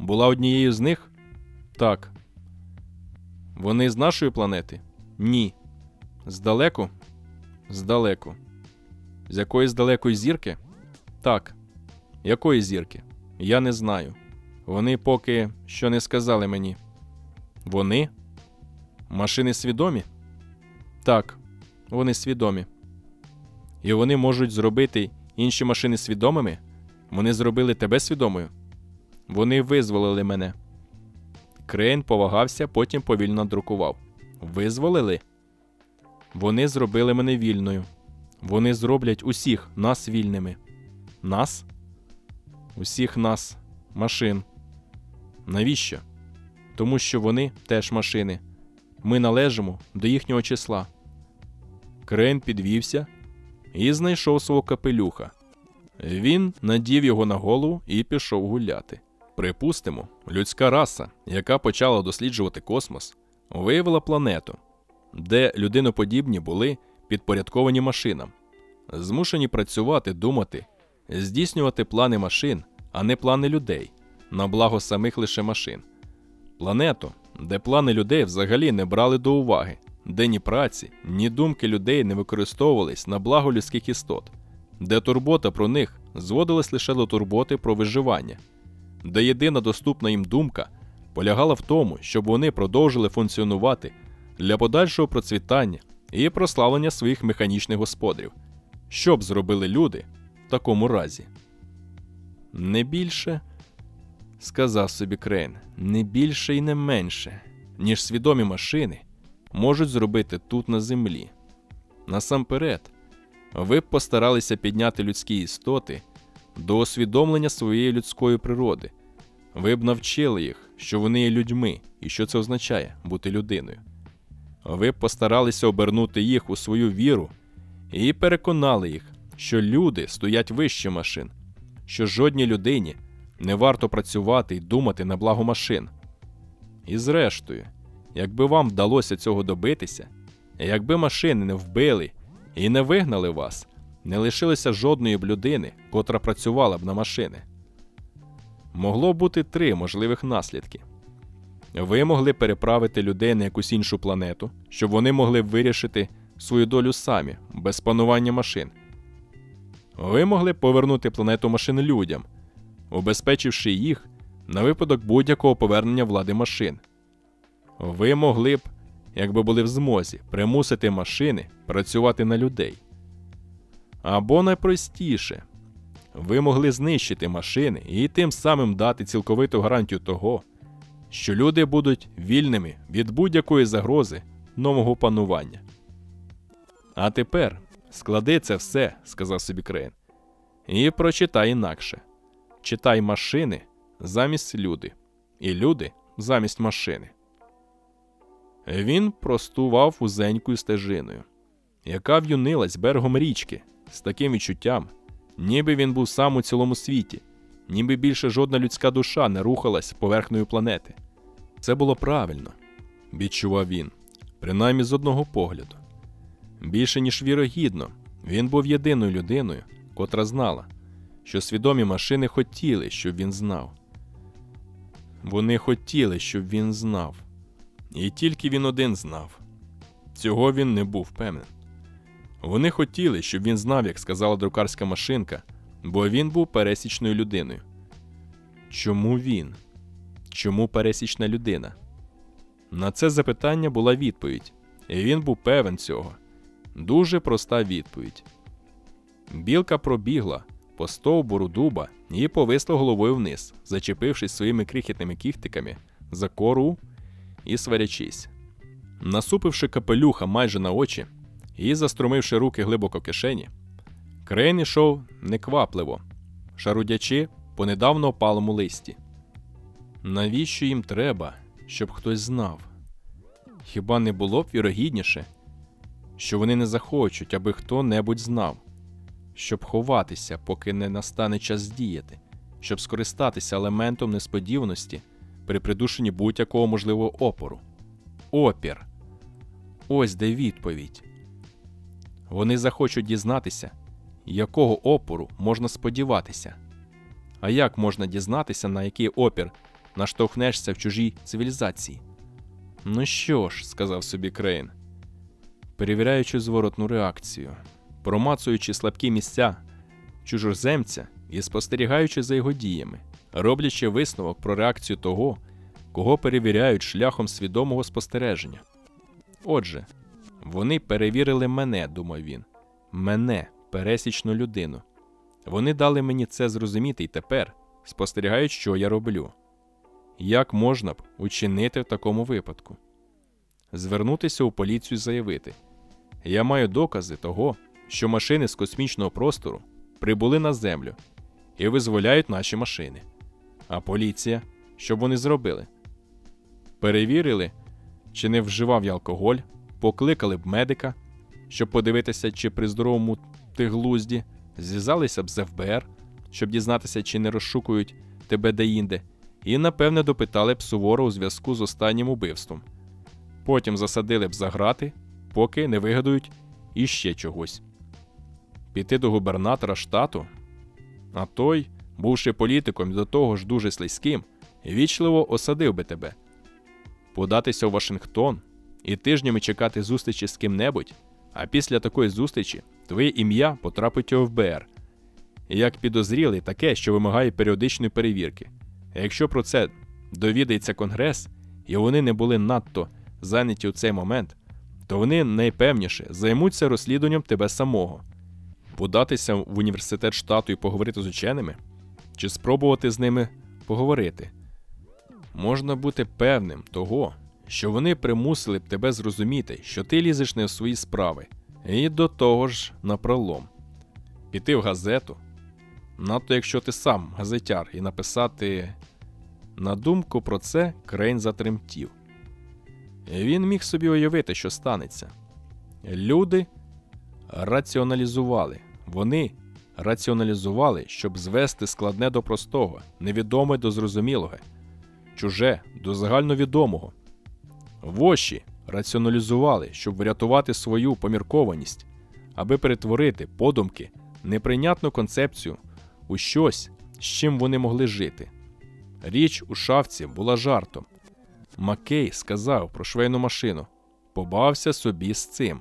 була однією з них? Так. Вони з нашої планети? Ні. Здалеку? Здалеку. З якоїсь далекої зірки? Так. Якої зірки? Я не знаю. Вони поки що не сказали мені. Вони? Машини свідомі? Так, вони свідомі. І вони можуть зробити інші машини свідомими? Вони зробили тебе свідомою? Вони визволили мене. Крейн повагався, потім повільно друкував. Визволили? Вони зробили мене вільною. Вони зроблять усіх нас вільними. Нас? Усіх нас, машин. Навіщо? Тому що вони теж машини. Ми належимо до їхнього числа. Крейн підвівся і знайшов свого капелюха. Він надів його на голову і пішов гуляти. Припустимо, людська раса, яка почала досліджувати космос, виявила планету, де людиноподібні були підпорядковані машинам, змушені працювати, думати, здійснювати плани машин, а не плани людей, на благо самих лише машин. Планету, де плани людей взагалі не брали до уваги, де ні праці, ні думки людей не використовувались на благо людських істот, де турбота про них зводилась лише до турботи про виживання, де єдина доступна їм думка полягала в тому, щоб вони продовжили функціонувати для подальшого процвітання і прославлення своїх механічних господарів. Що б зробили люди в такому разі? Не більше, сказав собі Крейн, не більше і не менше, ніж свідомі машини можуть зробити тут на землі. Насамперед, ви б постаралися підняти людські істоти до усвідомлення своєї людської природи. Ви б навчили їх, що вони є людьми і що це означає бути людиною. Ви б постаралися обернути їх у свою віру і переконали їх, що люди стоять вище машин, що жодній людині не варто працювати і думати на благо машин. І зрештою, якби вам вдалося цього добитися, якби машини не вбили і не вигнали вас, не лишилося жодної б людини, котра працювала б на машини. Могло бути три можливих наслідки. Ви могли переправити людей на якусь іншу планету, щоб вони могли вирішити свою долю самі, без панування машин. Ви могли повернути планету машин людям, убезпечивши їх на випадок будь-якого повернення влади машин. Ви могли б, якби були в змозі, примусити машини працювати на людей. Або найпростіше, ви могли знищити машини і тим самим дати цілковиту гарантію того, що люди будуть вільними від будь-якої загрози нового панування. А тепер склади це все, сказав собі Крейн, і прочитай інакше читай машини замість люди, і люди замість машини. Він простував узенькою стежиною, яка в'юнилась берегом річки з таким відчуттям, ніби він був сам у цілому світі, ніби більше жодна людська душа не рухалась поверхнею планети. Це було правильно, відчував він, принаймні з одного погляду. Більше ніж вірогідно, він був єдиною людиною, котра знала, що свідомі машини хотіли, щоб він знав. Вони хотіли, щоб він знав. І тільки він один знав. Цього він не був певен. Вони хотіли, щоб він знав, як сказала друкарська машинка, бо він був пересічною людиною. Чому він? Чому пересічна людина? На це запитання була відповідь, і він був певен цього. Дуже проста відповідь. Білка пробігла по стовбуру дуба і повисла головою вниз, зачепившись своїми крихітними кіхтиками за кору і сварячись. Насупивши капелюха майже на очі і заструмивши руки глибоко в кишені, Крейн ішов неквапливо, шарудячи по недавно опалому листі. Навіщо їм треба, щоб хтось знав? Хіба не було б вірогідніше, що вони не захочуть, аби хто-небудь знав, щоб ховатися, поки не настане час діяти, щоб скористатися елементом несподіваності при придушенні будь-якого можливого опору. Опір. Ось де відповідь. Вони захочуть дізнатися, якого опору можна сподіватися. А як можна дізнатися, на який опір наштовхнешся в чужій цивілізації. Ну що ж, сказав собі Крейн, перевіряючи зворотну реакцію, промацуючи слабкі місця чужоземця і спостерігаючи за його діями, роблячи висновок про реакцію того, кого перевіряють шляхом свідомого спостереження. Отже, вони перевірили мене, думав він, мене, пересічну людину. Вони дали мені це зрозуміти і тепер спостерігають, що я роблю. Як можна б учинити в такому випадку? Звернутися у поліцію і заявити: Я маю докази того, що машини з космічного простору прибули на землю і визволяють наші машини. А поліція, що б вони зробили? Перевірили, чи не вживав я алкоголь, покликали б медика, щоб подивитися, чи при здоровому ти глузді, зв'язалися б з ФБР, щоб дізнатися, чи не розшукують тебе деінде, і, напевне, допитали б суворо у зв'язку з останнім убивством. Потім засадили б за грати, поки не вигадують іще чогось. Піти до губернатора штату, а той, бувши політиком і до того ж дуже слизьким, вічливо осадив би тебе, податися у Вашингтон і тижнями чекати зустрічі з ким-небудь, а після такої зустрічі твоє ім'я потрапить у ФБР. Як підозрілий таке, що вимагає періодичної перевірки. Якщо про це довідається Конгрес, і вони не були надто зайняті у цей момент, то вони найпевніше займуться розслідуванням тебе самого, податися в університет штату і поговорити з ученими, чи спробувати з ними поговорити. Можна бути певним того, що вони примусили б тебе зрозуміти, що ти лізеш не в свої справи, і до того ж напролом. Піти в газету, надто якщо ти сам газетяр, і написати. На думку про це Крейн затремтів. Він міг собі уявити, що станеться. Люди раціоналізували, вони раціоналізували, щоб звести складне до простого, невідоме до зрозумілого, чуже до загальновідомого. Воші раціоналізували, щоб врятувати свою поміркованість, аби перетворити подумки неприйнятну концепцію у щось, з чим вони могли жити. Річ у шафці була жартом. Маккей сказав про швейну машину, побався собі з цим.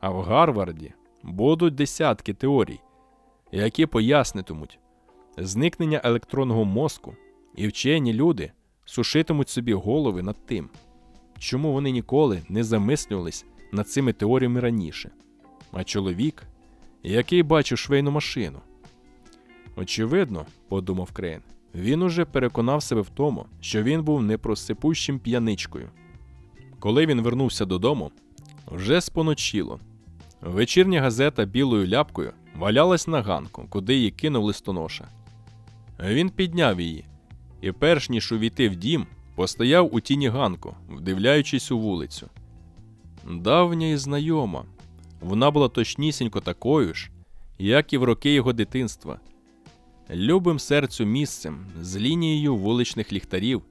А в Гарварді будуть десятки теорій, які пояснитимуть зникнення електронного мозку, і вчені люди сушитимуть собі голови над тим, чому вони ніколи не замислювались над цими теоріями раніше. А чоловік, який бачив швейну машину. Очевидно, подумав Крейн, він уже переконав себе в тому, що він був непросипущим п'яничкою. Коли він вернувся додому, вже споночило. Вечірня газета білою ляпкою валялась на ганку, куди її кинув листоноша. Він підняв її, і, перш ніж увійти в дім, постояв у тіні ганку, вдивляючись у вулицю. Давня і знайома, вона була точнісінько такою ж, як і в роки його дитинства любим серцю місцем з лінією вуличних ліхтарів,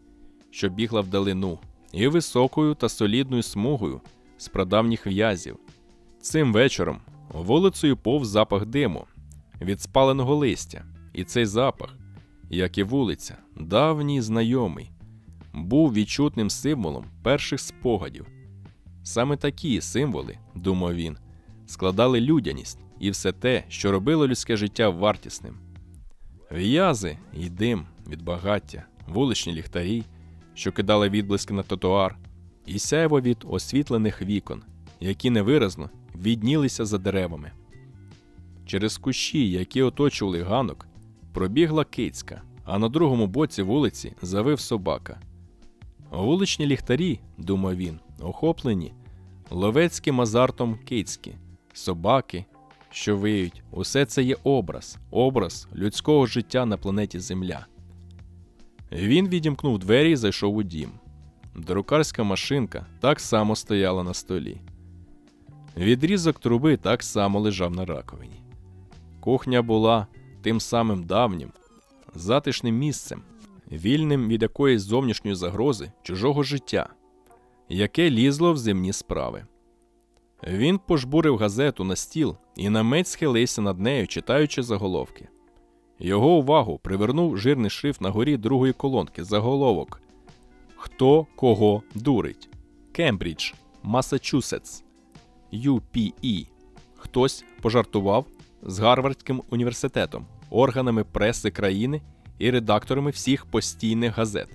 що бігла вдалину, і високою та солідною смугою з прадавніх в'язів. Цим вечором вулицею пов запах диму від спаленого листя, і цей запах, як і вулиця, давній знайомий, був відчутним символом перших спогадів. Саме такі символи, думав він, складали людяність і все те, що робило людське життя вартісним. В'язи і дим від багаття, вуличні ліхтарі, що кидали відблиски на тротуар, і сяйво від освітлених вікон, які невиразно віднілися за деревами. Через кущі, які оточували ганок, пробігла кицька, а на другому боці вулиці завив собака. Вуличні ліхтарі, думав він, охоплені ловецьким азартом кицьки, собаки що виють, усе це є образ, образ людського життя на планеті Земля. Він відімкнув двері і зайшов у дім. Друкарська машинка так само стояла на столі. Відрізок труби так само лежав на раковині. Кухня була тим самим давнім, затишним місцем, вільним від якоїсь зовнішньої загрози чужого життя, яке лізло в земні справи. Він пожбурив газету на стіл і на мить схилився над нею, читаючи заголовки. Його увагу привернув жирний шрифт на горі другої колонки заголовок Хто кого дурить? Кембридж, Масачусетс, UPE. Хтось пожартував з Гарвардським університетом, органами преси країни і редакторами всіх постійних газет.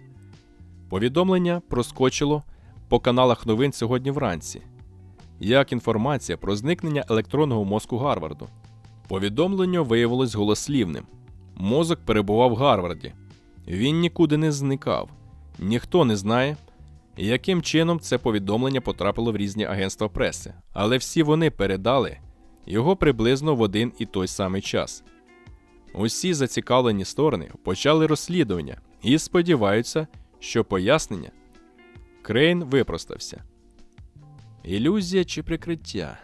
Повідомлення проскочило по каналах новин сьогодні вранці, як інформація про зникнення електронного мозку Гарварду. Повідомлення виявилось голослівним. Мозок перебував в Гарварді. Він нікуди не зникав. Ніхто не знає, яким чином це повідомлення потрапило в різні агентства преси, але всі вони передали його приблизно в один і той самий час. Усі зацікавлені сторони почали розслідування і сподіваються, що пояснення Крейн випростався. Ілюзія чи прикриття?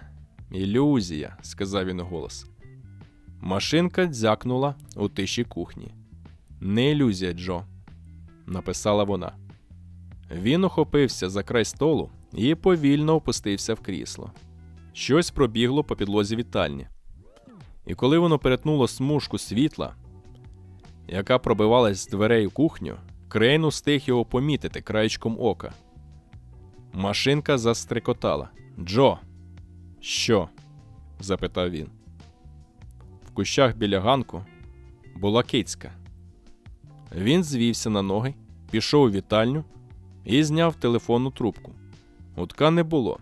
Ілюзія, сказав він голос. Машинка дзякнула у тиші кухні. Не ілюзія, Джо, написала вона. Він охопився за край столу і повільно опустився в крісло. Щось пробігло по підлозі вітальні. І коли воно перетнуло смужку світла, яка пробивалась з дверей у кухню, Крейн устиг його помітити краєчком ока. Машинка застрикотала. Джо. Що? запитав він. В кущах біля ганку була кицька. Він звівся на ноги, пішов у вітальню і зняв телефонну трубку. Гудка не було.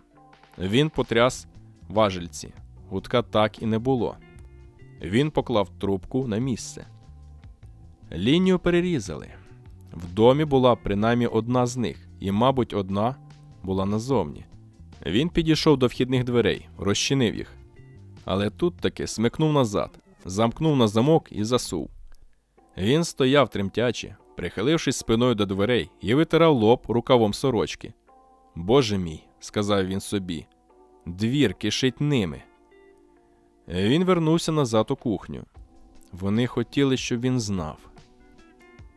Він потряс важельці. Гудка так і не було. Він поклав трубку на місце. Лінію перерізали. В домі була принаймні одна з них, і, мабуть, одна була назовні. Він підійшов до вхідних дверей, розчинив їх. Але тут таки смикнув назад, замкнув на замок і засув. Він стояв тремтячи, прихилившись спиною до дверей і витирав лоб рукавом сорочки. Боже мій, сказав він собі, двір кишить ними. Він вернувся назад у кухню. Вони хотіли, щоб він знав.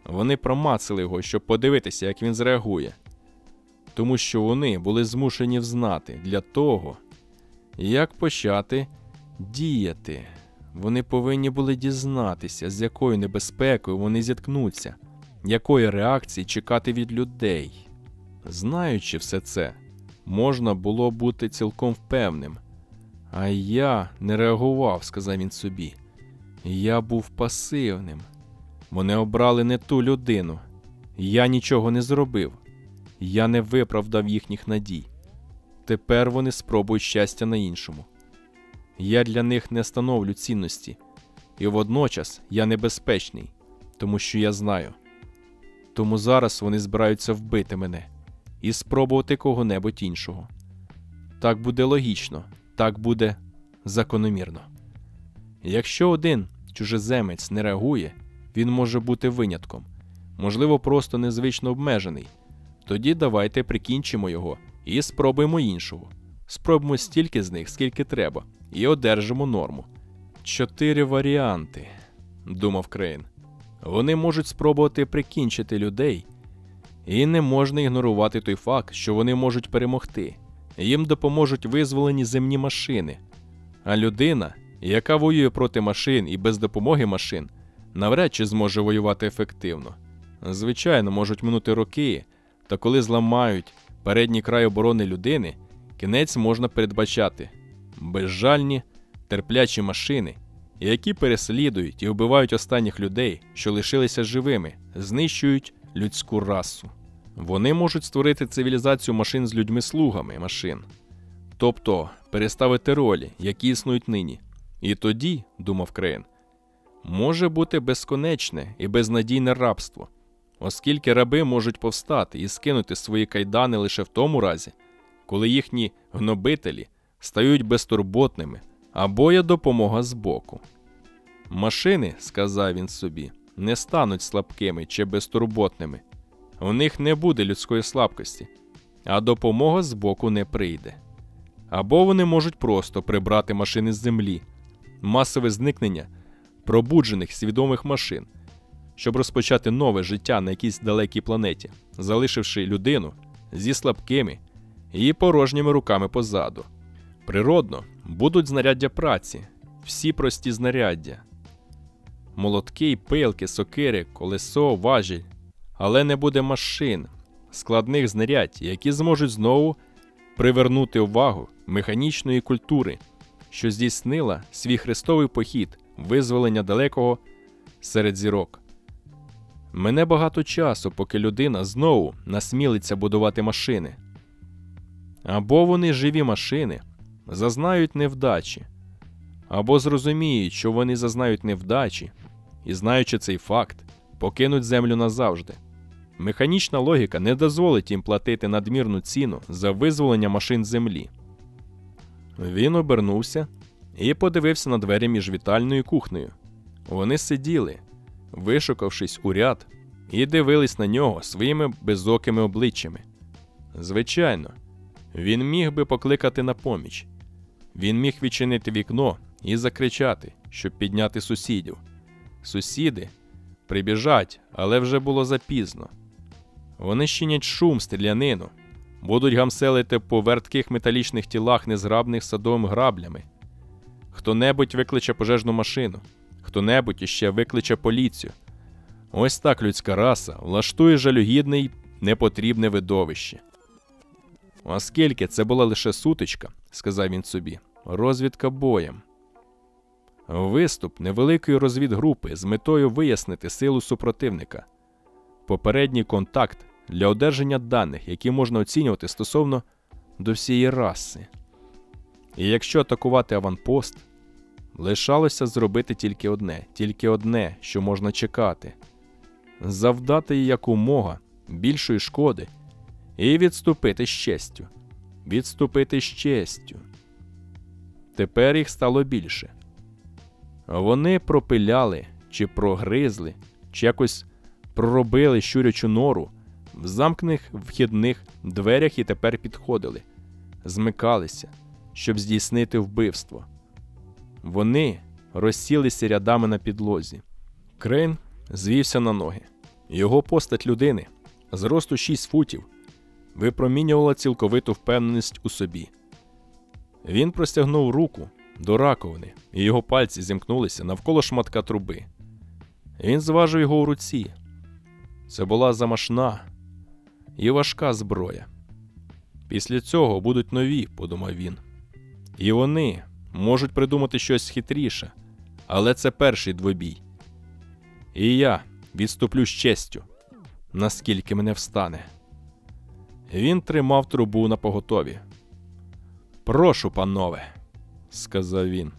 Вони промацали його, щоб подивитися, як він зреагує, тому що вони були змушені взнати для того, як почати діяти. Вони повинні були дізнатися, з якою небезпекою вони зіткнуться, якої реакції чекати від людей. Знаючи все це, можна було бути цілком впевним. А я не реагував, сказав він собі. Я був пасивним. Вони обрали не ту людину. Я нічого не зробив. Я не виправдав їхніх надій. Тепер вони спробують щастя на іншому. Я для них не становлю цінності, і водночас я небезпечний, тому що я знаю. Тому зараз вони збираються вбити мене і спробувати кого-небудь іншого. Так буде логічно, так буде закономірно. Якщо один чужеземець не реагує, він може бути винятком, можливо, просто незвично обмежений. Тоді давайте прикінчимо його і спробуємо іншого. Спробуємо стільки з них, скільки треба, і одержимо норму. Чотири варіанти, думав Крейн. Вони можуть спробувати прикінчити людей, і не можна ігнорувати той факт, що вони можуть перемогти. Їм допоможуть визволені земні машини. А людина, яка воює проти машин і без допомоги машин, навряд чи зможе воювати ефективно. Звичайно, можуть минути роки, та коли зламають передній край оборони людини, кінець можна передбачати безжальні, терплячі машини, які переслідують і вбивають останніх людей, що лишилися живими, знищують людську расу. Вони можуть створити цивілізацію машин з людьми-слугами машин, тобто переставити ролі, які існують нині. І тоді, думав Крейн, може бути безконечне і безнадійне рабство, оскільки раби можуть повстати і скинути свої кайдани лише в тому разі, коли їхні гнобителі стають безтурботними або є допомога збоку. Машини, сказав він собі, не стануть слабкими чи безтурботними. У них не буде людської слабкості, а допомога збоку не прийде. Або вони можуть просто прибрати машини з землі, масове зникнення пробуджених свідомих машин, щоб розпочати нове життя на якійсь далекій планеті, залишивши людину зі слабкими і порожніми руками позаду. Природно, будуть знаряддя праці, всі прості знаряддя. молотки, пилки, сокири, колесо, важіль. Але не буде машин, складних знарядь, які зможуть знову привернути увагу механічної культури, що здійснила свій хрестовий похід, визволення далекого серед зірок. Мене багато часу, поки людина знову насмілиться будувати машини. Або вони живі машини, зазнають невдачі, або зрозуміють, що вони зазнають невдачі, і, знаючи цей факт, покинуть землю назавжди. Механічна логіка не дозволить їм платити надмірну ціну за визволення машин землі. Він обернувся і подивився на двері між вітальною кухнею. Вони сиділи, вишукавшись у ряд, і дивились на нього своїми безокими обличчями. Звичайно, він міг би покликати на поміч. Він міг відчинити вікно і закричати, щоб підняти сусідів. Сусіди прибіжать, але вже було запізно. Вони щинять шум, стрілянину, будуть гамселити по вертких металічних тілах незграбних садовими граблями. Хто-небудь викличе пожежну машину, хто-небудь іще викличе поліцію. Ось так людська раса влаштує жалюгідне й непотрібне видовище. Оскільки це була лише сутичка, сказав він собі, розвідка боєм. Виступ невеликої розвідгрупи з метою вияснити силу супротивника, попередній контакт для одержання даних, які можна оцінювати стосовно до всієї раси. І якщо атакувати аванпост, лишалося зробити тільки одне, тільки одне, що можна чекати завдати якомога більшої шкоди і відступити з честю. Відступити з честю. Тепер їх стало більше. Вони пропиляли, чи прогризли, чи якось проробили щурячу нору в замкнених вхідних дверях і тепер підходили, змикалися, щоб здійснити вбивство. Вони розсілися рядами на підлозі. Крейн звівся на ноги. Його постать людини зросту 6 футів випромінювала цілковиту впевненість у собі. Він простягнув руку до раковини, і його пальці зімкнулися навколо шматка труби. Він зважив його у руці. Це була замашна і важка зброя. Після цього будуть нові, подумав він. І вони можуть придумати щось хитріше, але це перший двобій. І я відступлю з честю, наскільки мене встане. Він тримав трубу на поготові. Прошу, панове, сказав він.